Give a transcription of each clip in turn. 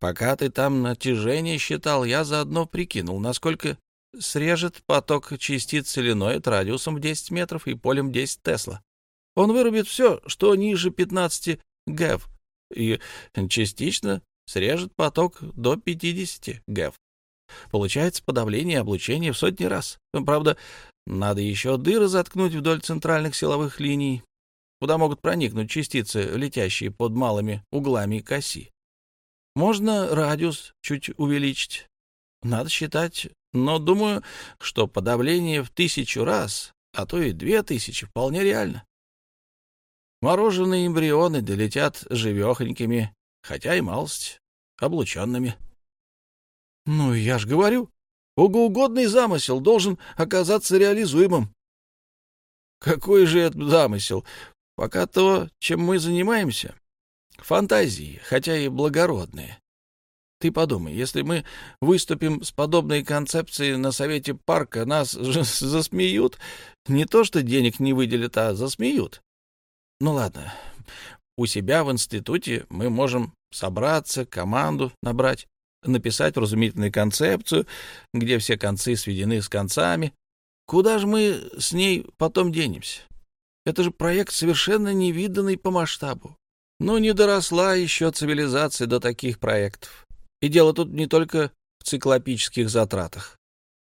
Пока ты там натяжение считал, я заодно прикинул, насколько срежет поток частиц соленоид радиусом в 10 метров и полем 10 Тесла. Он вырубит все, что ниже 15 ГЭВ, и частично срежет поток до 50 ГЭВ. Получается подавление облучения в сотни раз. Правда, надо еще дыры заткнуть вдоль центральных силовых линий, куда могут проникнуть частицы, летящие под малыми углами к оси. Можно радиус чуть увеличить. Надо считать, но думаю, что подавление в тысячу раз, а то и две тысячи, вполне реально. Мороженые эмбрионы долетят живехонькими, хотя и малость облученными. — Ну, я ж говорю, богоугодный замысел должен оказаться реализуемым. — Какой же это замысел? Пока то, чем мы занимаемся, фантазии, хотя и благородные. Ты подумай, если мы выступим с подобной концепцией на совете парка, нас же засмеют. Не то, что денег не выделят, а засмеют. Ну ладно, у себя в институте мы можем собраться, команду набрать, написать вразумительную концепцию, где все концы сведены с концами. Куда же мы с ней потом денемся? Это же проект совершенно невиданный по масштабу. Но не доросла еще цивилизация до таких проектов. И дело тут не только в циклопических затратах.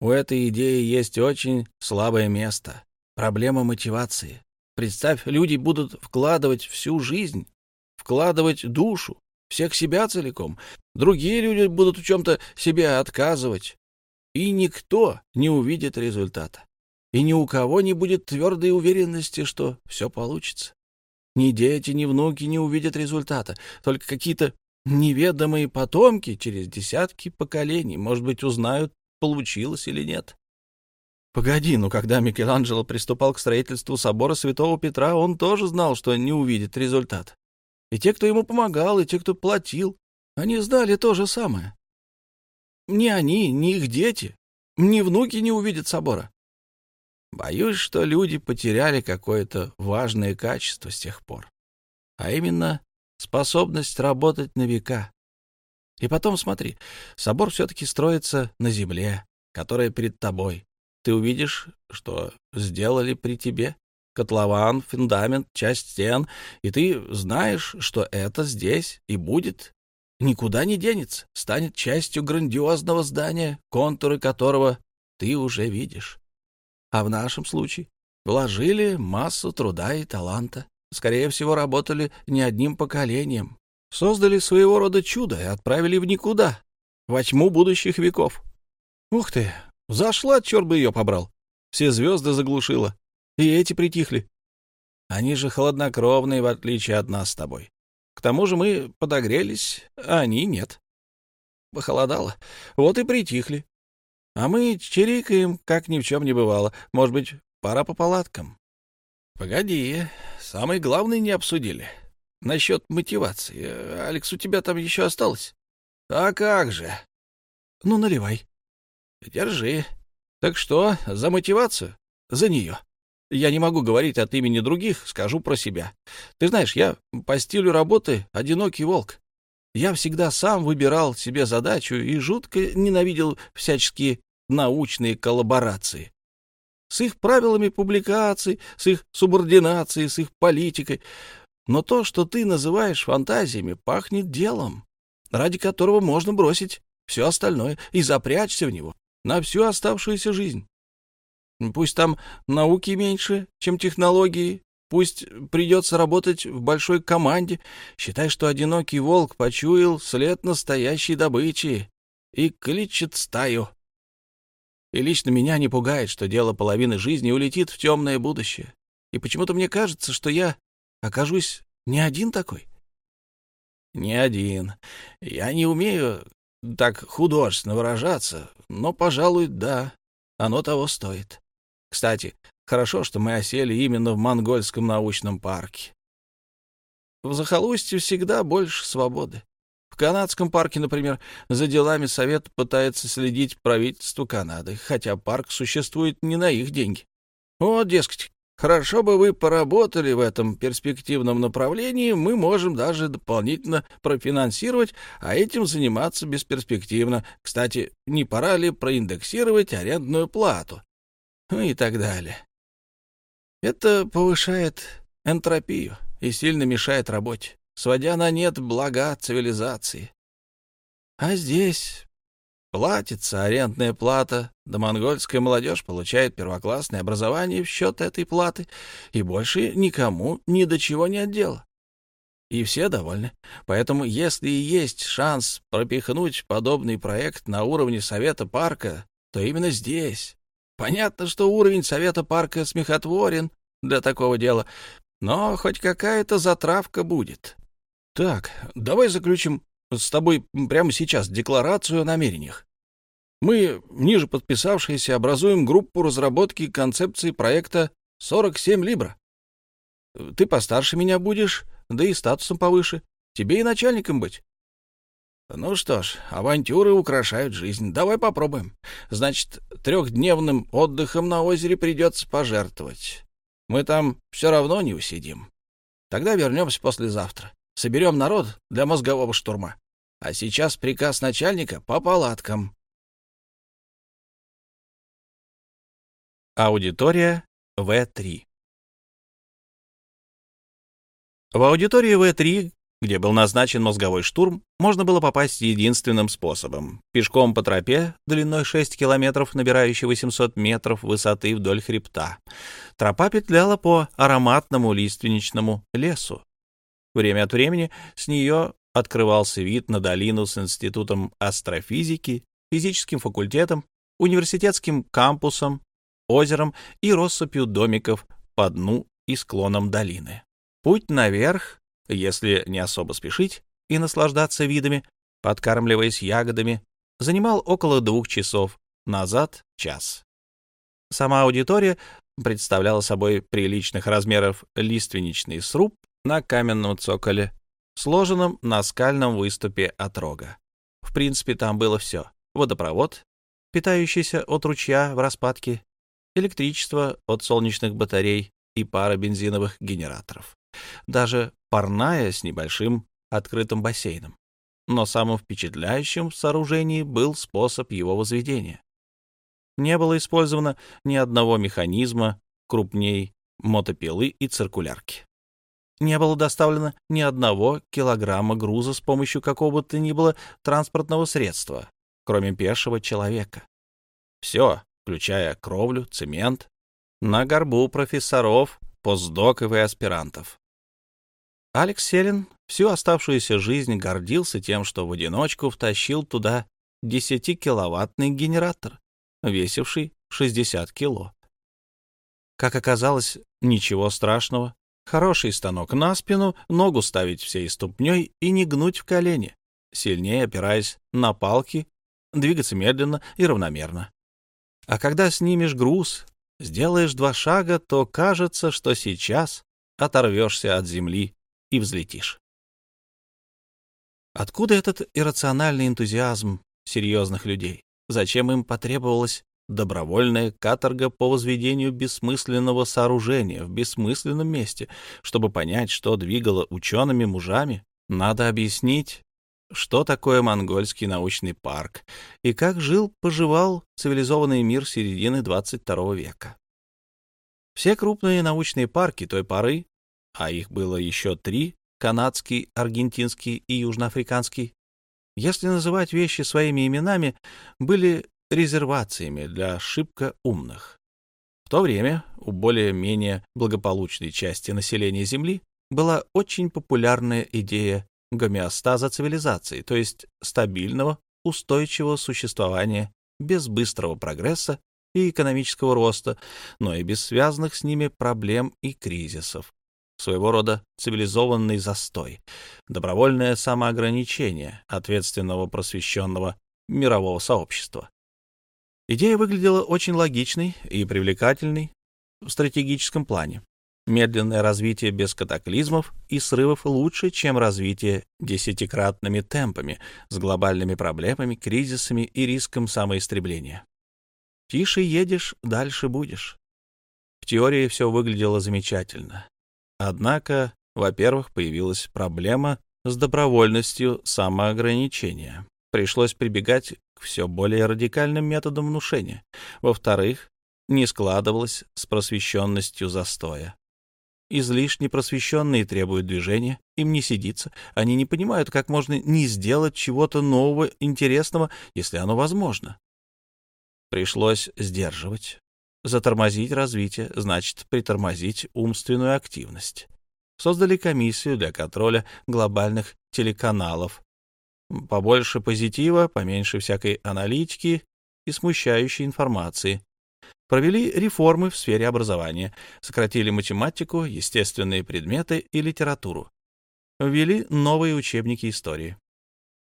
У этой идеи есть очень слабое место — проблема мотивации. Представь, люди будут вкладывать всю жизнь, вкладывать душу, всех себя целиком. Другие люди будут в чем-то себе отказывать. И никто не увидит результата. И ни у кого не будет твердой уверенности, что все получится. Ни дети, ни внуки не увидят результата, только какие-то неведомые потомки через десятки поколений, может быть, узнают, получилось или нет. Погоди, ну когда Микеланджело приступал к строительству собора Святого Петра, он тоже знал, что не увидит результат. И те, кто ему помогал, и те, кто платил, они знали то же самое. Ни они, ни их дети, ни внуки не увидят собора. Боюсь, что люди потеряли какое-то важное качество с тех пор, а именно способность работать на века. И потом смотри, собор все-таки строится на земле, которая перед тобой. Ты увидишь, что сделали при тебе. Котлован, фундамент, часть стен, и ты знаешь, что это здесь и будет. Никуда не денется, станет частью грандиозного здания, контуры которого ты уже видишь. А в нашем случае вложили массу труда и таланта скорее всего, работали не одним поколением. Создали своего рода чудо и отправили в никуда, во тьму будущих веков. Ух ты, зашла, черт бы ее побрал. Все звезды заглушила, и эти притихли. Они же холоднокровные, в отличие от нас с тобой. К тому же мы подогрелись, а они нет. Похолодало, вот и притихли. А мы чирикаем, как ни в чем не бывало. Может быть, пора по палаткам. — Погоди, самое главное не обсудили. Насчет мотивации. Алекс, у тебя там еще осталось? — А как же? — Ну, наливай. — Держи. Так что, за мотивацию? За нее. Я не могу говорить от имени других, скажу про себя. Ты знаешь, я по стилю работы одинокий волк. Я всегда сам выбирал себе задачу и жутко ненавидел всяческие научные коллаборации с их правилами публикаций, с их субординацией, с их политикой. Но то, что ты называешь фантазиями, пахнет делом, ради которого можно бросить все остальное и запрячься в него на всю оставшуюся жизнь. Пусть там науки меньше, чем технологии, пусть придется работать в большой команде. Считай, что одинокий волк почуял след настоящей добычи и кличет стаю. И лично меня не пугает, что дело половины жизни улетит в темное будущее. И почему-то мне кажется, что я окажусь не один такой. Не один. Я не умею так художественно выражаться, но, пожалуй, да, оно того стоит. Кстати, хорошо, что мы осели именно в Монгольском научном парке. В захолустье всегда больше свободы. В канадском парке, например, за делами совета пытается следить правительство Канады, хотя парк существует не на их деньги. Вот, дескать, Хорошо бы вы поработали в этом перспективном направлении, мы можем даже дополнительно профинансировать, а этим заниматься бесперспективно. Кстати, не пора ли проиндексировать арендную плату? Ну и так далее. Это повышает энтропию и сильно мешает работе, сводя на нет блага цивилизации. А здесь Платится арендная плата, да монгольская молодежь получает первоклассное образование в счет этой платы, и больше никому ни до чего нет дела. И все довольны. Поэтому, если и есть шанс пропихнуть подобный проект на уровне Совета парка, то именно здесь. Понятно, что уровень Совета парка смехотворен для такого дела, но хоть какая-то затравка будет. Так, давай заключим с тобой прямо сейчас декларацию о намерениях. Мы, ниже подписавшиеся, образуем группу разработки концепции проекта 47 Либра. Ты постарше меня будешь, да и статусом повыше. Тебе и начальником быть. Ну что ж, авантюры украшают жизнь. Давай попробуем. Значит, трехдневным отдыхом на озере придется пожертвовать. Мы там все равно не усидим. Тогда вернемся послезавтра. Соберем народ для мозгового штурма. А сейчас приказ начальника по палаткам. Аудитория В3 В аудитории В3, где был назначен мозговой штурм, можно было попасть единственным способом — пешком по тропе длиной 6 километров, набирающей 800 метров высоты вдоль хребта. Тропа петляла по ароматному лиственничному лесу. Время от времени с нее открывался вид на долину с Институтом астрофизики, физическим факультетом, университетским кампусом, озером и россыпью домиков по дну и склонам долины. Путь наверх, если не особо спешить и наслаждаться видами, подкармливаясь ягодами, занимал около двух часов, назад — час. Сама аудитория представляла собой приличных размеров лиственничный сруб на каменном цоколе сложенном на скальном выступе от рога. В принципе, там было все. Водопровод, питающийся от ручья в распадке, электричество от солнечных батарей и пара бензиновых генераторов. Даже парная с небольшим открытым бассейном. Но самым впечатляющим в сооружении был способ его возведения. Не было использовано ни одного механизма крупней мотопилы и циркулярки не было доставлено ни одного килограмма груза с помощью какого бы то ни было транспортного средства, кроме пешего человека. Все, включая кровлю, цемент, на горбу профессоров, постдоков и аспирантов. Алекс Селин всю оставшуюся жизнь гордился тем, что в одиночку втащил туда 10-киловаттный генератор, весивший 60 кило. Как оказалось, ничего страшного, Хороший станок на спину, ногу ставить всей ступней и не гнуть в колени, сильнее опираясь на палки, двигаться медленно и равномерно. А когда снимешь груз, сделаешь два шага, то кажется, что сейчас оторвешься от земли и взлетишь. Откуда этот иррациональный энтузиазм серьезных людей? Зачем им потребовалось добровольная каторга по возведению бессмысленного сооружения в бессмысленном месте. Чтобы понять, что двигало учеными мужами, надо объяснить, что такое монгольский научный парк и как жил-поживал цивилизованный мир середины 22 века. Все крупные научные парки той поры, а их было еще три — канадский, аргентинский и южноафриканский, если называть вещи своими именами, были резервациями для шибко умных. В то время у более-менее благополучной части населения Земли была очень популярная идея гомеостаза цивилизации, то есть стабильного, устойчивого существования без быстрого прогресса и экономического роста, но и без связанных с ними проблем и кризисов. Своего рода цивилизованный застой, добровольное самоограничение ответственного просвещенного мирового сообщества. Идея выглядела очень логичной и привлекательной в стратегическом плане. Медленное развитие без катаклизмов и срывов лучше, чем развитие десятикратными темпами с глобальными проблемами, кризисами и риском самоистребления. Тише едешь, дальше будешь. В теории все выглядело замечательно. Однако, во-первых, появилась проблема с добровольностью самоограничения. Пришлось прибегать к все более радикальным методам внушения. Во-вторых, не складывалось с просвещенностью застоя. Излишне просвещенные требуют движения, им не сидится, они не понимают, как можно не сделать чего-то нового, интересного, если оно возможно. Пришлось сдерживать. Затормозить развитие значит притормозить умственную активность. Создали комиссию для контроля глобальных телеканалов. Побольше позитива, поменьше всякой аналитики и смущающей информации. Провели реформы в сфере образования, сократили математику, естественные предметы и литературу. Ввели новые учебники истории.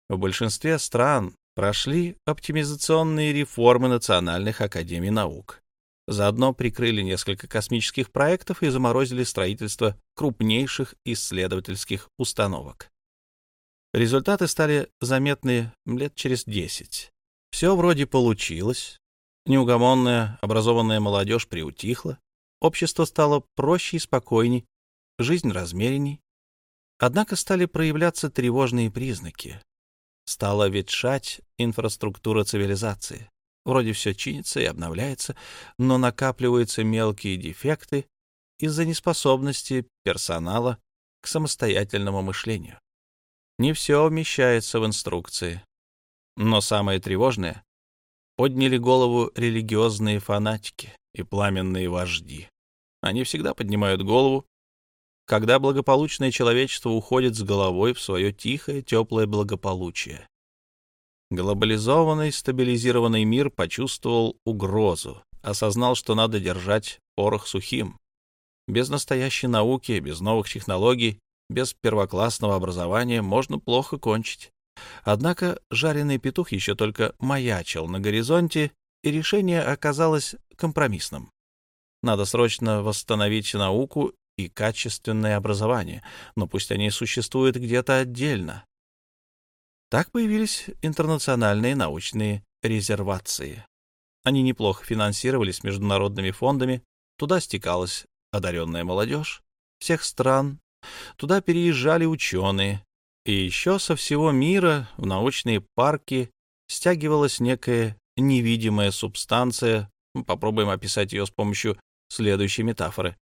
В большинстве стран прошли оптимизационные реформы национальных академий наук. Заодно прикрыли несколько космических проектов и заморозили строительство крупнейших исследовательских установок. Результаты стали заметны лет через десять. Все вроде получилось, Неугомонная, образованная молодежь приутихла, общество стало проще и спокойней, жизнь размеренней. Однако стали проявляться тревожные признаки. Стала ветшать инфраструктура цивилизации. Вроде все чинится и обновляется, но накапливаются мелкие дефекты из-за неспособности персонала к самостоятельному мышлению. Не все вмещается в инструкции. Но самое тревожное подняли голову религиозные фанатики и пламенные вожди. Они всегда поднимают голову, когда благополучное человечество уходит с головой в свое тихое, теплое благополучие. Глобализованный, стабилизированный мир почувствовал угрозу, осознал, что надо держать порох сухим. Без настоящей науки, без новых технологий, без первоклассного образования можно плохо кончить. Однако жареный петух еще только маячил на горизонте, и решение оказалось компромиссным. Надо срочно восстановить науку и качественное образование, но пусть они существуют где-то отдельно. Так появились интернациональные научные резервации. Они неплохо финансировались международными фондами, туда стекалась одаренная молодежь всех стран, туда переезжали ученые, и еще со всего мира в научные парки стягивалась некая невидимая субстанция. Попробуем описать ее с помощью следующей метафоры.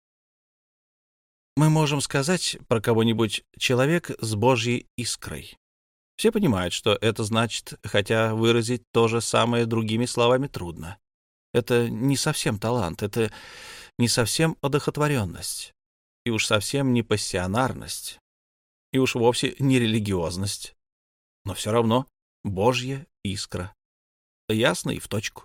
Мы можем сказать про кого-нибудь «человек с божьей искрой». Все понимают, что это значит, хотя выразить то же самое другими словами трудно. Это не совсем талант, это не совсем одохотворенность, и уж совсем не пассионарность, и уж вовсе не религиозность. Но все равно Божья искра. Ясно и в точку.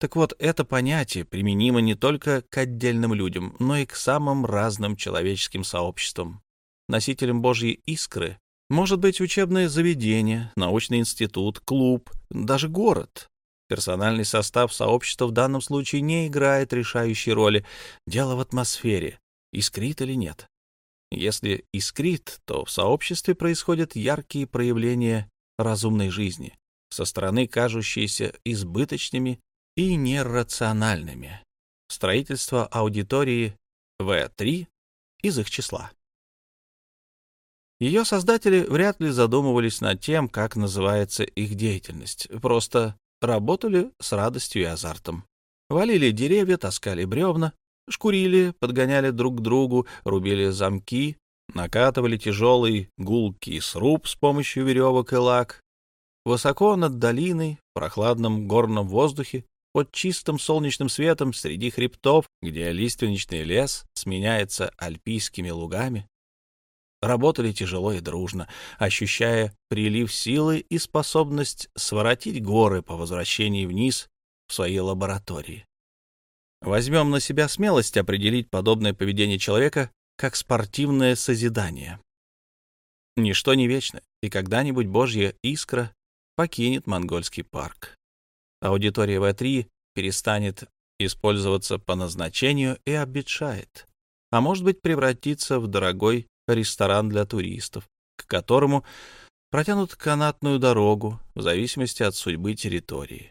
Так вот, это понятие применимо не только к отдельным людям, но и к самым разным человеческим сообществам. Носителем Божьей искры может быть учебное заведение, научный институт, клуб, даже город. Персональный состав сообщества в данном случае не играет решающей роли. Дело в атмосфере, искрит или нет. Если искрит, то в сообществе происходят яркие проявления разумной жизни, со стороны кажущиеся избыточными и нерациональными. Строительство аудитории В3 из их числа. Ее создатели вряд ли задумывались над тем, как называется их деятельность, просто работали с радостью и азартом. Валили деревья, таскали бревна, Шкурили, подгоняли друг к другу, рубили замки, накатывали тяжелый гулкий сруб с помощью веревок и лак. Высоко над долиной, в прохладном горном воздухе, под чистым солнечным светом среди хребтов, где лиственничный лес сменяется альпийскими лугами, работали тяжело и дружно, ощущая прилив силы и способность своротить горы по возвращении вниз в свои лаборатории. Возьмем на себя смелость определить подобное поведение человека как спортивное созидание. Ничто не вечно, и когда-нибудь Божья искра покинет монгольский парк. Аудитория В3 перестанет использоваться по назначению и обветшает, а может быть превратится в дорогой ресторан для туристов, к которому протянут канатную дорогу в зависимости от судьбы территории.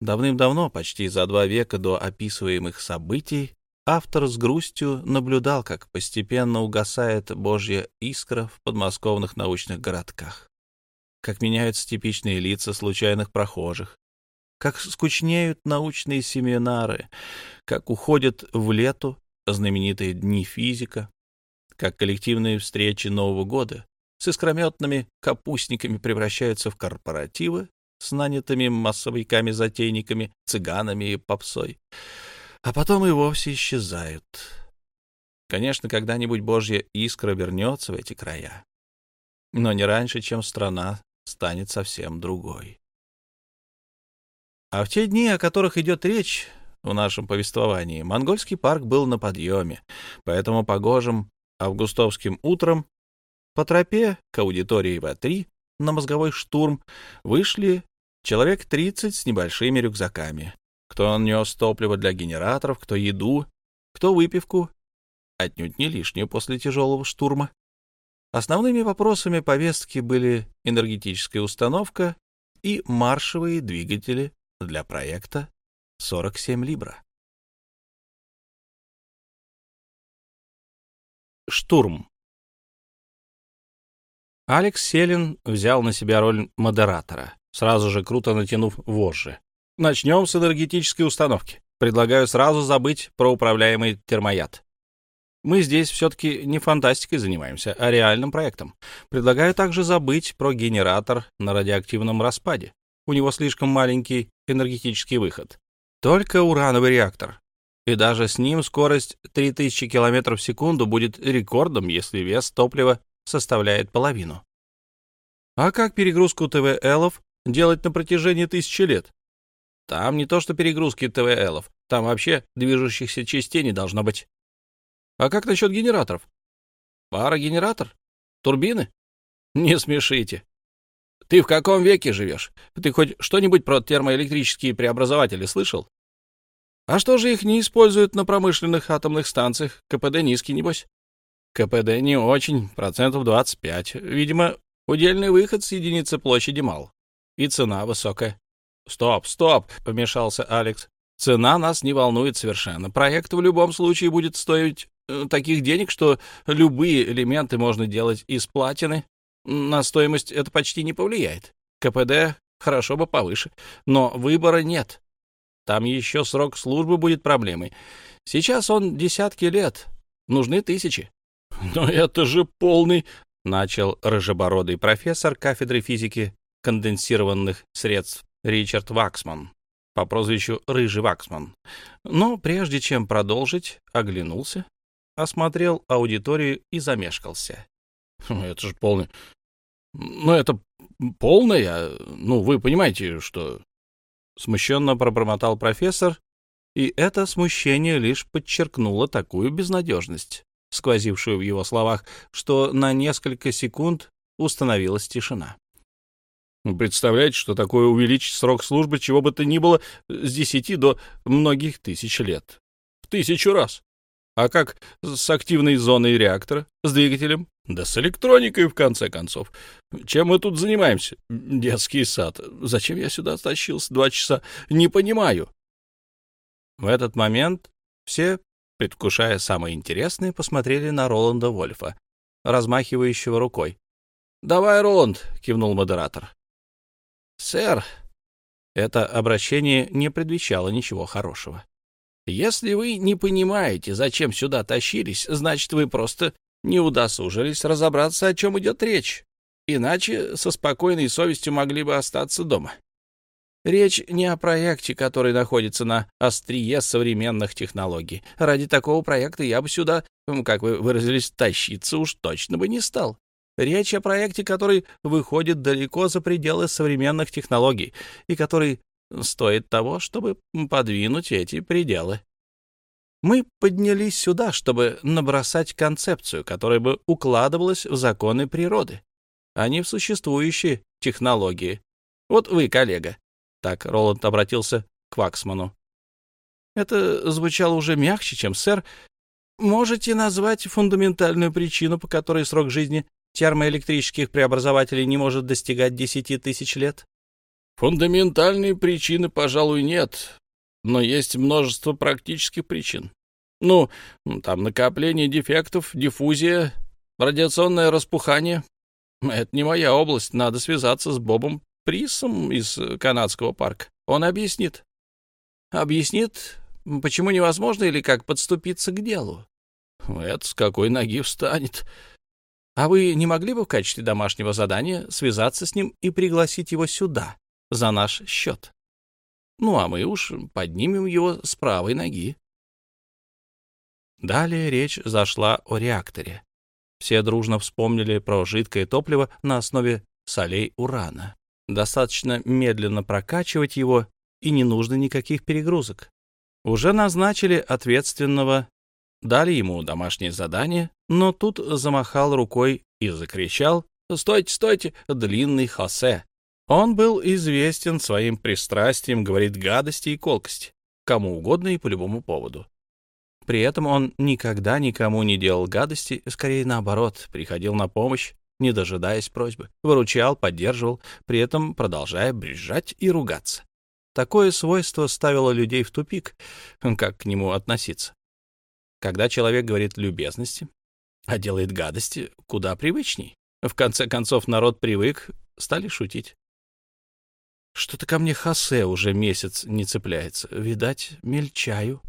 Давным-давно, почти за два века до описываемых событий, автор с грустью наблюдал, как постепенно угасает божья искра в подмосковных научных городках, как меняются типичные лица случайных прохожих, как скучнеют научные семинары, как уходят в лету знаменитые дни физика, как коллективные встречи Нового года с искрометными капустниками превращаются в корпоративы с нанятыми массовиками-затейниками, цыганами и попсой, а потом и вовсе исчезают. Конечно, когда-нибудь Божья искра вернется в эти края, но не раньше, чем страна станет совсем другой. А в те дни, о которых идет речь в нашем повествовании, монгольский парк был на подъеме, поэтому погожим августовским утром по тропе к аудитории В3 на мозговой штурм вышли человек 30 с небольшими рюкзаками. Кто нес топливо для генераторов, кто еду, кто выпивку, отнюдь не лишнюю после тяжелого штурма. Основными вопросами повестки были энергетическая установка и маршевые двигатели для проекта 47 Либра. Штурм Алекс Селин взял на себя роль модератора, сразу же круто натянув вожжи. Начнем с энергетической установки. Предлагаю сразу забыть про управляемый термояд. Мы здесь все-таки не фантастикой занимаемся, а реальным проектом. Предлагаю также забыть про генератор на радиоактивном распаде. У него слишком маленький энергетический выход. Только урановый реактор. И даже с ним скорость 3000 км в секунду будет рекордом, если вес топлива составляет половину. А как перегрузку ТВЛов делать на протяжении тысячи лет? Там не то что перегрузки ТВЛов, там вообще движущихся частей не должно быть. А как насчет генераторов? Парогенератор? Турбины? Не смешите. Ты в каком веке живешь? Ты хоть что-нибудь про термоэлектрические преобразователи слышал? А что же их не используют на промышленных атомных станциях? КПД низкий, небось? КПД не очень, процентов 25. Видимо, удельный выход с единицы площади мал. И цена высокая. Стоп, стоп, помешался Алекс. Цена нас не волнует совершенно. Проект в любом случае будет стоить э, таких денег, что любые элементы можно делать из платины. На стоимость это почти не повлияет. КПД хорошо бы повыше, но выбора нет. Там еще срок службы будет проблемой. Сейчас он десятки лет, нужны тысячи. «Но это же полный...» — начал рыжебородый профессор кафедры физики конденсированных средств Ричард Ваксман по прозвищу Рыжий Ваксман. Но прежде чем продолжить, оглянулся, осмотрел аудиторию и замешкался. «Хм, «Это же полный... Ну, это полное... Ну, вы понимаете, что...» Смущенно пробормотал профессор, и это смущение лишь подчеркнуло такую безнадежность, сквозившую в его словах, что на несколько секунд установилась тишина. Представляете, что такое увеличить срок службы чего бы то ни было с десяти до многих тысяч лет? В тысячу раз. А как с активной зоной реактора, с двигателем? Да с электроникой, в конце концов. Чем мы тут занимаемся? Детский сад. Зачем я сюда тащился два часа? Не понимаю. В этот момент все предвкушая самое интересное, посмотрели на Роланда Вольфа, размахивающего рукой. «Давай, Роланд!» — кивнул модератор. «Сэр!» Это обращение не предвещало ничего хорошего. «Если вы не понимаете, зачем сюда тащились, значит, вы просто не удосужились разобраться, о чем идет речь. Иначе со спокойной совестью могли бы остаться дома. Речь не о проекте, который находится на острие современных технологий. Ради такого проекта я бы сюда, как вы выразились, тащиться уж точно бы не стал. Речь о проекте, который выходит далеко за пределы современных технологий и который стоит того, чтобы подвинуть эти пределы. Мы поднялись сюда, чтобы набросать концепцию, которая бы укладывалась в законы природы, а не в существующие технологии. Вот вы, коллега, так Роланд обратился к Ваксману. Это звучало уже мягче, чем сэр. Можете назвать фундаментальную причину, по которой срок жизни термоэлектрических преобразователей не может достигать десяти тысяч лет? Фундаментальной причины, пожалуй, нет, но есть множество практических причин. Ну, там накопление дефектов, диффузия, радиационное распухание. Это не моя область, надо связаться с Бобом Присом из канадского парка. Он объяснит. Объяснит, почему невозможно или как подступиться к делу. Это с какой ноги встанет. А вы не могли бы в качестве домашнего задания связаться с ним и пригласить его сюда, за наш счет? Ну, а мы уж поднимем его с правой ноги. Далее речь зашла о реакторе. Все дружно вспомнили про жидкое топливо на основе солей урана. Достаточно медленно прокачивать его, и не нужно никаких перегрузок. Уже назначили ответственного Дали ему домашнее задание, но тут замахал рукой и закричал «Стойте, стойте, длинный Хосе!» Он был известен своим пристрастием говорить гадости и колкости, кому угодно и по любому поводу. При этом он никогда никому не делал гадости, скорее наоборот, приходил на помощь, не дожидаясь просьбы, выручал, поддерживал, при этом продолжая брежать и ругаться. Такое свойство ставило людей в тупик, как к нему относиться. Когда человек говорит любезности, а делает гадости, куда привычней. В конце концов, народ привык, стали шутить. Что-то ко мне Хосе уже месяц не цепляется. Видать, мельчаю.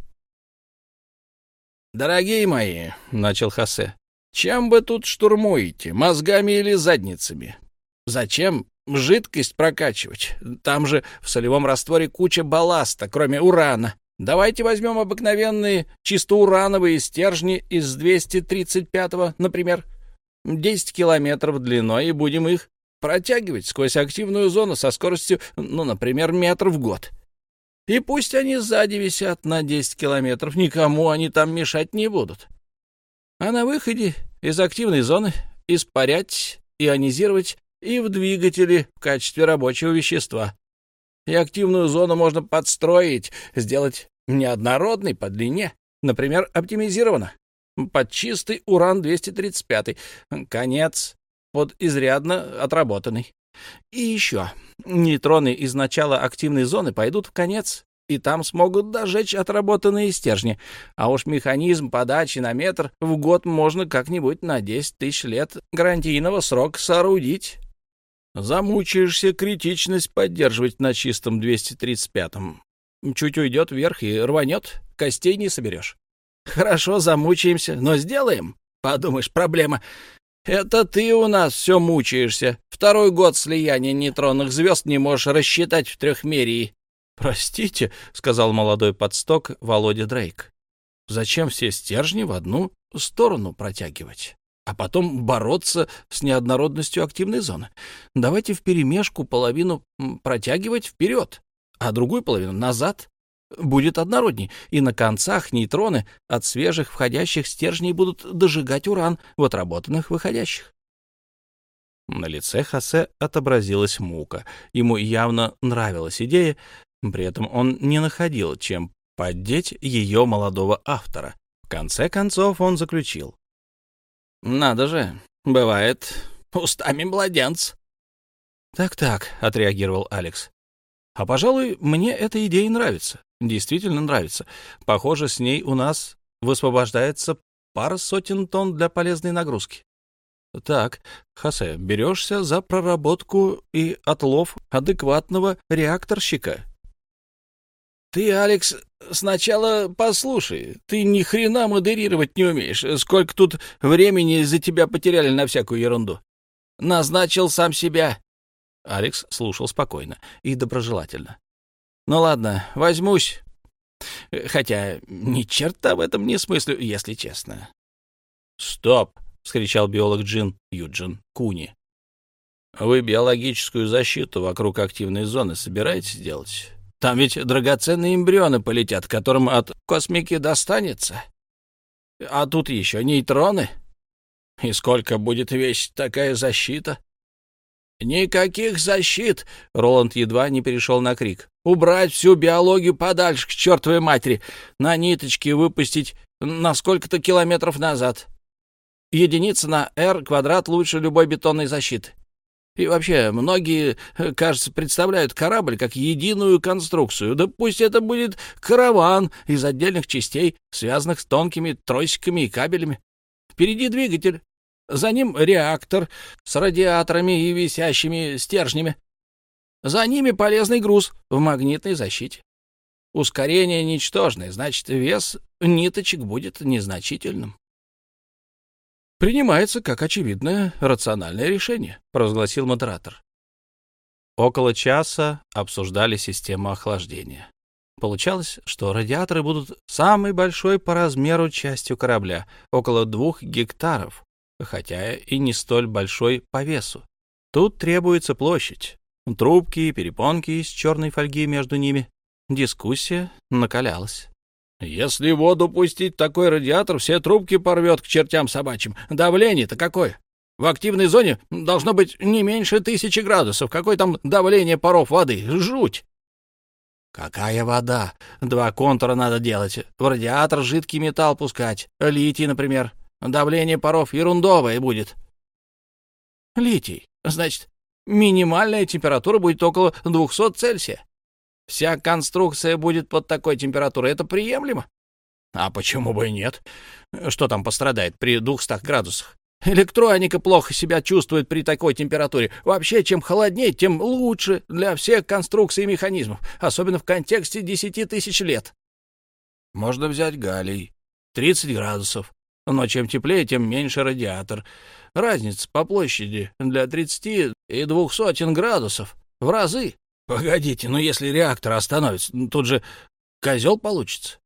«Дорогие мои», — начал Хосе, — «чем вы тут штурмуете, мозгами или задницами? Зачем жидкость прокачивать? Там же в солевом растворе куча балласта, кроме урана. Давайте возьмем обыкновенные чисто урановые стержни из 235-го, например, 10 километров длиной, и будем их протягивать сквозь активную зону со скоростью, ну, например, метр в год. И пусть они сзади висят на 10 километров, никому они там мешать не будут. А на выходе из активной зоны испарять, ионизировать и в двигатели в качестве рабочего вещества и активную зону можно подстроить, сделать неоднородной по длине, например, оптимизированно, под чистый уран-235, конец под изрядно отработанный. И еще, нейтроны из начала активной зоны пойдут в конец, и там смогут дожечь отработанные стержни. А уж механизм подачи на метр в год можно как-нибудь на 10 тысяч лет гарантийного срока соорудить. Замучаешься критичность поддерживать на чистом 235-м. Чуть уйдет вверх и рванет, костей не соберешь. Хорошо, замучаемся, но сделаем. Подумаешь, проблема. Это ты у нас все мучаешься. Второй год слияния нейтронных звезд не можешь рассчитать в трехмерии. Простите, сказал молодой подсток Володя Дрейк. Зачем все стержни в одну сторону протягивать? а потом бороться с неоднородностью активной зоны. Давайте вперемешку половину протягивать вперед, а другую половину назад. Будет однородней, и на концах нейтроны от свежих входящих стержней будут дожигать уран в отработанных выходящих. На лице Хосе отобразилась мука. Ему явно нравилась идея, при этом он не находил, чем поддеть ее молодого автора. В конце концов он заключил. Надо же, бывает устами младенц. Так-так, отреагировал Алекс. А, пожалуй, мне эта идея нравится. Действительно нравится. Похоже, с ней у нас высвобождается пара сотен тонн для полезной нагрузки. Так, Хосе, берешься за проработку и отлов адекватного реакторщика. Ты, Алекс, сначала послушай. Ты ни хрена модерировать не умеешь. Сколько тут времени из-за тебя потеряли на всякую ерунду. Назначил сам себя. Алекс слушал спокойно и доброжелательно. Ну ладно, возьмусь. Хотя ни черта в этом не смыслю, если честно. Стоп, вскричал биолог Джин Юджин Куни. Вы биологическую защиту вокруг активной зоны собираетесь делать? Там ведь драгоценные эмбрионы полетят, которым от космики достанется. А тут еще нейтроны. И сколько будет весить такая защита? «Никаких защит!» — Роланд едва не перешел на крик. «Убрать всю биологию подальше к чертовой матери! На ниточке выпустить на сколько-то километров назад! Единица на R квадрат лучше любой бетонной защиты!» И вообще, многие, кажется, представляют корабль как единую конструкцию. Да пусть это будет караван из отдельных частей, связанных с тонкими тросиками и кабелями. Впереди двигатель, за ним реактор с радиаторами и висящими стержнями. За ними полезный груз в магнитной защите. Ускорение ничтожное, значит, вес ниточек будет незначительным. «Принимается как очевидное рациональное решение», — провозгласил модератор. Около часа обсуждали систему охлаждения. Получалось, что радиаторы будут самой большой по размеру частью корабля, около двух гектаров, хотя и не столь большой по весу. Тут требуется площадь, трубки и перепонки из черной фольги между ними. Дискуссия накалялась. Если воду пустить такой радиатор, все трубки порвет к чертям собачьим. Давление-то какое? В активной зоне должно быть не меньше тысячи градусов. Какое там давление паров воды? Жуть! Какая вода? Два контура надо делать. В радиатор жидкий металл пускать. Литий, например. Давление паров ерундовое будет. Литий. Значит, минимальная температура будет около 200 Цельсия. Вся конструкция будет под такой температурой. Это приемлемо? А почему бы и нет? Что там пострадает при 200 градусах? Электроника плохо себя чувствует при такой температуре. Вообще, чем холоднее, тем лучше для всех конструкций и механизмов, особенно в контексте 10 тысяч лет. Можно взять галлий. 30 градусов. Но чем теплее, тем меньше радиатор. Разница по площади для 30 и двух сотен градусов в разы. Погодите, ну если реактор остановится, ну, тут же козел получится.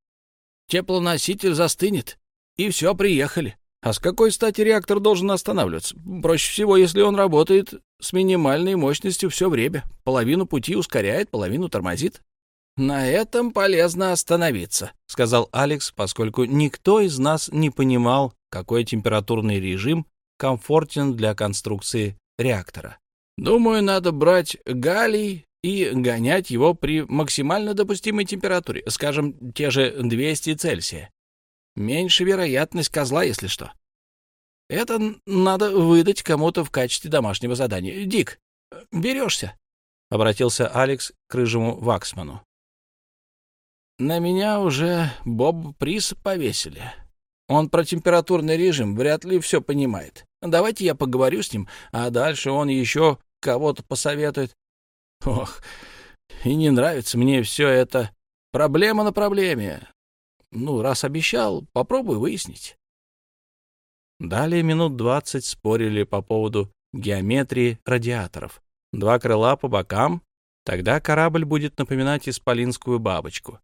Теплоноситель застынет, и все, приехали. А с какой стати реактор должен останавливаться? Проще всего, если он работает с минимальной мощностью все время. Половину пути ускоряет, половину тормозит. «На этом полезно остановиться», — сказал Алекс, поскольку никто из нас не понимал, какой температурный режим комфортен для конструкции реактора. «Думаю, надо брать галлий и гонять его при максимально допустимой температуре, скажем, те же 200 Цельсия. Меньше вероятность козла, если что. Это надо выдать кому-то в качестве домашнего задания. Дик, берешься?» — обратился Алекс к рыжему Ваксману. «На меня уже Боб Прис повесили. Он про температурный режим вряд ли все понимает. Давайте я поговорю с ним, а дальше он еще кого-то посоветует. Ох, и не нравится мне все это. Проблема на проблеме. Ну, раз обещал, попробуй выяснить. Далее минут двадцать спорили по поводу геометрии радиаторов. Два крыла по бокам, тогда корабль будет напоминать исполинскую бабочку.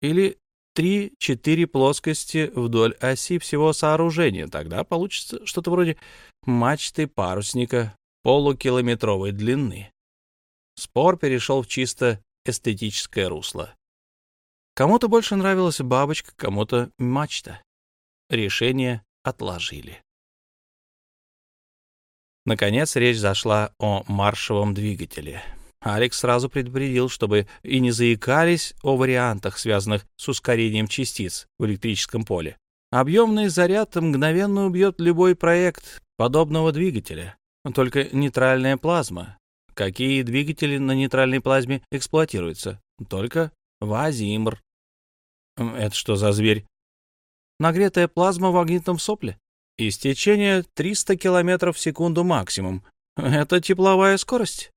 Или три-четыре плоскости вдоль оси всего сооружения, тогда получится что-то вроде мачты парусника полукилометровой длины. Спор перешел в чисто эстетическое русло. Кому-то больше нравилась бабочка, кому-то мачта. Решение отложили. Наконец речь зашла о маршевом двигателе. Алекс сразу предупредил, чтобы и не заикались о вариантах, связанных с ускорением частиц в электрическом поле. Объемный заряд мгновенно убьет любой проект подобного двигателя. Только нейтральная плазма, Какие двигатели на нейтральной плазме эксплуатируются? Только Вазимр. Это что за зверь? Нагретая плазма в магнитном сопле. Истечение 300 км в секунду максимум. Это тепловая скорость.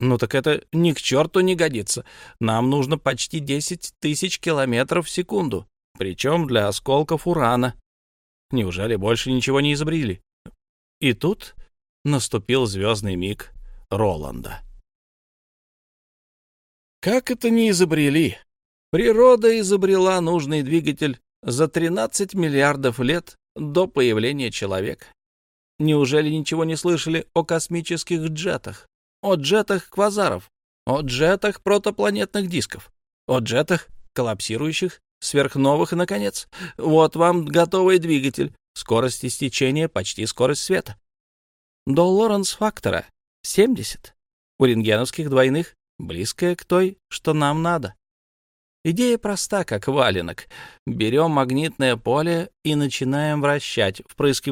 Ну так это ни к черту не годится. Нам нужно почти 10 тысяч километров в секунду. Причем для осколков урана. Неужели больше ничего не изобрели? И тут наступил звездный миг. Роланда. Как это не изобрели? Природа изобрела нужный двигатель за 13 миллиардов лет до появления человека. Неужели ничего не слышали о космических джетах, о джетах квазаров, о джетах протопланетных дисков, о джетах коллапсирующих сверхновых, наконец? Вот вам готовый двигатель, скорость истечения почти скорость света. До Лоренс-фактора 70. У рентгеновских двойных близкая к той, что нам надо. Идея проста, как валенок. Берем магнитное поле и начинаем вращать, впрыскивая